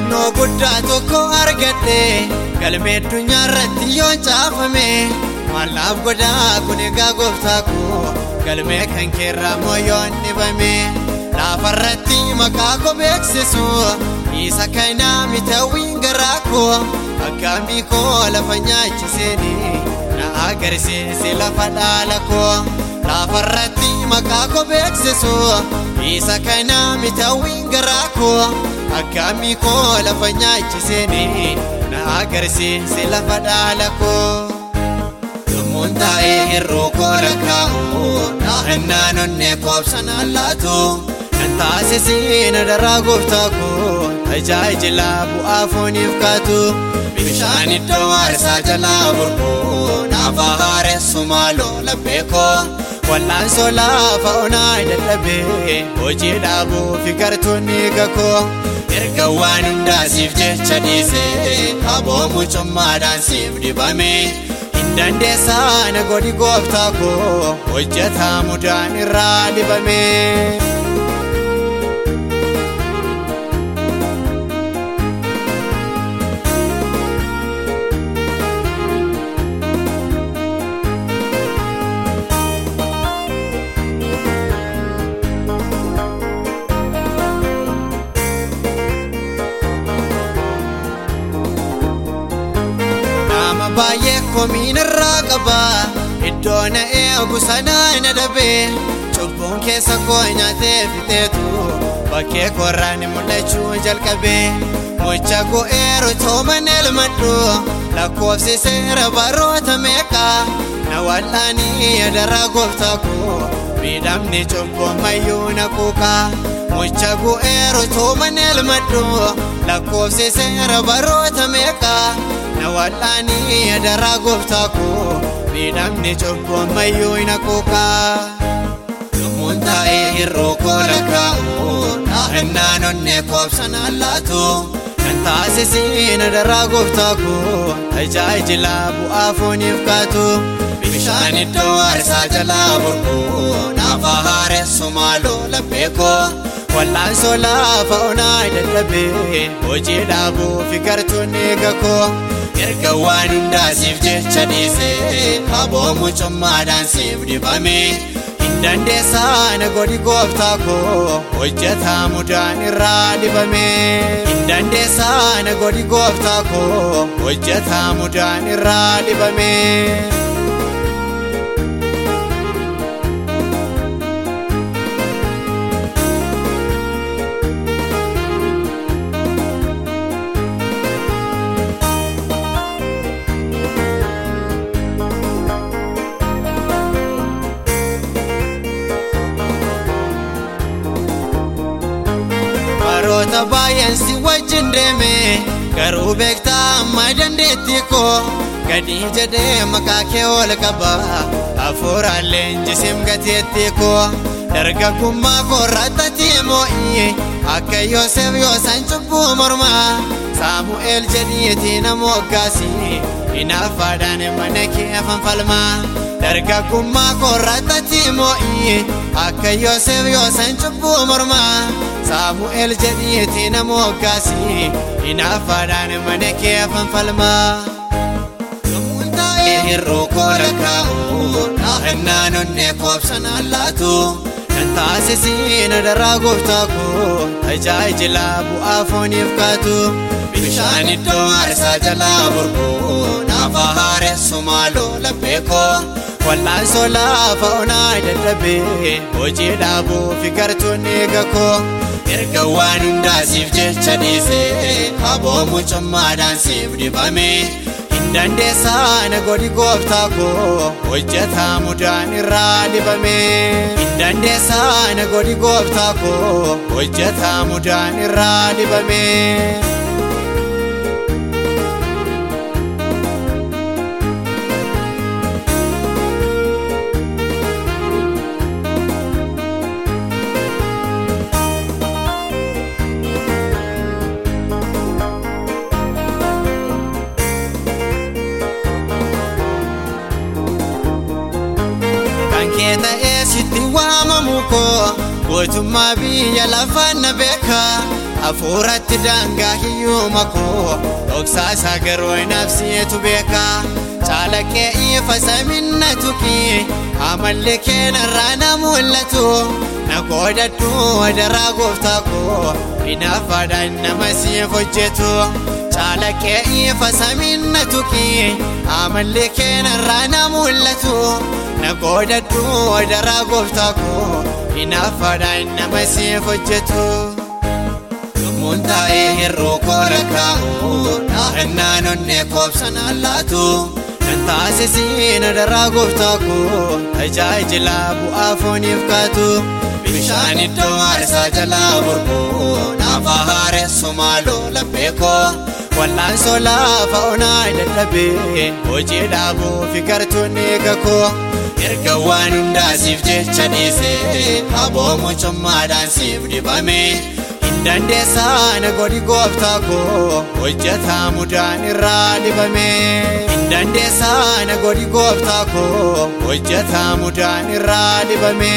eeggannoo guddaa tokko argadhe galmee addunyaa irratti yoo caafame mallaaf godhaa kun egaa gooftaa koo galmee kan keerraa moo yoo dhibame laafarratti maqaa koo beeksisu isa kanaa mitawwiin garaa koo akkaamii koo lafa nyaachiseeni na agarsiisi lafa dhaala koo. Laafarratti maqaa koo beeksisu isa kanaa mitawwiin garaa koo akkaamii koo lafa nyaachiseeni na agarsiisi lafa dhaala koo. Yommuun taa'ee hir'uu koo lakkaa'u naannaan onnee koobsanaan laatu kan taasisiin daraa gooftaa koo tajaajila bu'aa fooniif kaatu bishaan iddoo aarsaa jalaa burquu naaf haaressu maaloo laphee koo wal'aansoo laafa onaa dadhabee hojii dhaabuu fi gartuunni gakoo erga waan hundaa siif jecha dhiisee aboo mucummaadhaan siif dibame. dandeessaa na godhi gooftaa koo hojjetaa mudaan irraa dibame. Baay'ee komiin irraa qaba iddoo na eegu sanaa na dhabe cubbuun keessa koo nyaatee fixeetu bakkee korraan mul'achuu jalqabe mucha go'eeru tooman elmadhu lakkoofsi seera baroota meeqa na wal'aanii daraa gooftaa koo miidhamni cubbuun mayyuu na quuqa mucha go'eeru tooman elmadhu lakkoofsi seera baroota meeqa na wal'aanii daraa gooftaa koo miidhamni cubbuun mayyuu na quuqa. Yommuun taa'ee hir'uu koo lakkaa'u naannaan onnee koobsanaan laatu kan taasisiin daraa gooftaa koo tajaajila bu'aa fooniif kaatu bishaan iddoo aarsaa jalaa burquu naaf haaressu maaloo laphee koo wal'aansoo laafa onaa dadhabee hojii dhaabuu fi gartuunni gakoo. erga waan hundaa siif jecha dhiisee aboo mucummaadhaan siif dibame hin dandeessaa na godhi gooftaa koo hojjetaa mudaan irraa dibame hin dandeessaa na godhi gooftaa koo hojjetaa mudaan irraa dibame. Baroota baay'een si wajjin deeme garuu beektaa amma dandeettii koo gadii jedhee maqaa kee ol qaba hafuuraan leenjisim gateettii koo dargaggummaa koo irratti moo'ii akka yoosef yoosan cubbuu mormaa saamu'eel jedhiitii nama moggaasi hinaaffaadhaan mana kee fanfalmaa dargaggummaa irratti moo'ii akka yoosef yoosan cubbuu mormaa saamu'eel jedhiitii nama moggaasi hinaaffaadhaan mana kee fanfalmaa. Yommuun taa'ee hir'uu koo lakkaa'u naannaan onnee koobsanaan laatu kan taasisiin daraa gooftaa koo tajaajila bu'aa fooniif kaatu bishaan iddoo aarsaa jalaa burquu naaf haaressu maaloo laphee koo wal'aansoo laafa onaa dadhabee hojii dhaabuu fi gartuunni gakoo. erga waan hundaa siif jecha dhiisee aboo mucummaadhaan siif dibame hin dandeessaa na godhi gooftaa koo hojjetaa mudaan irraa dibame hin dandeessaa na godhi gooftaa koo hojjetaa mudaan irraa dibame. Sitti waamamu koo gootummaa biyya lafaan na beeka hafuuratti daangaa hiyyuma koo dhoksaa isaa garuu nafsiitu beeka caalaqee ifa saminna tuki. Amalli keenarraa na mul'atu na qoodadhu wadaraa gooftaa koo hinaafaadhaan nama siif hojjetu caalaqee ifa saminna tuki. Amalli keenarraa na mul'atu na qoodadhu wadaraa gooftaa koo hinaafaadhaan nama siif hojjetu. Yommuun taa'ee hir'uu koora kaa'u dhaahannaan onnee koobsan allaatu kan taasisiin daraa gooftaa koo tajaajila bu'aa fooniif kaatu bishaan iddoo aarsaa jalaa burquu naafa haaressu maaloo laphee koo wallaansoo laafa onaa dadhabee hojii dhaabuu fi gartuun eega koo erga waan hundaasiif jecha dhiisee aboo mucummaadhaan siif dibame. dandeessaa na godhi gooftaa koo hojjetaa mudaan irraa dibame hin dandeessaa na godhi gooftaa koo hojjetaa mudaan irraa dibame.